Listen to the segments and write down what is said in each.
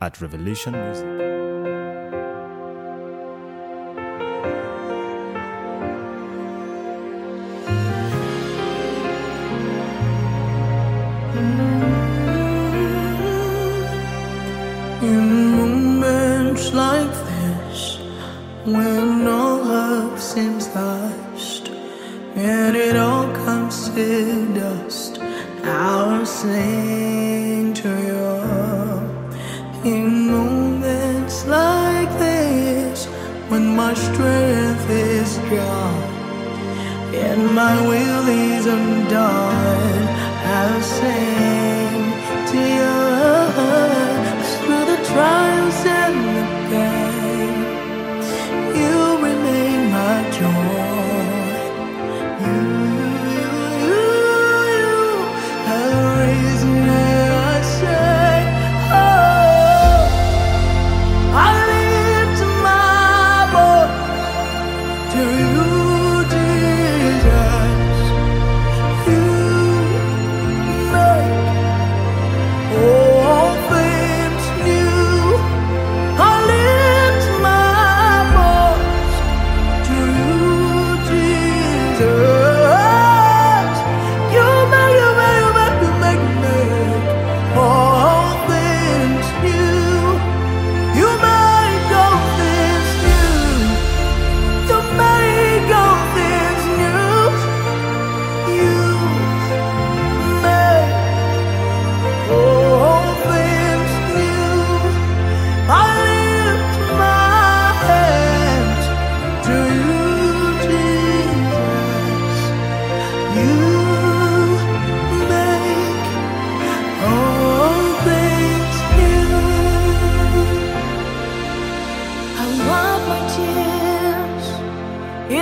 at Revelation Music. In moments like this, when all hope seems lost, and it all comes to dust, I'll sing when my strength is gone, and my will is undone,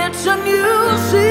it's a new season.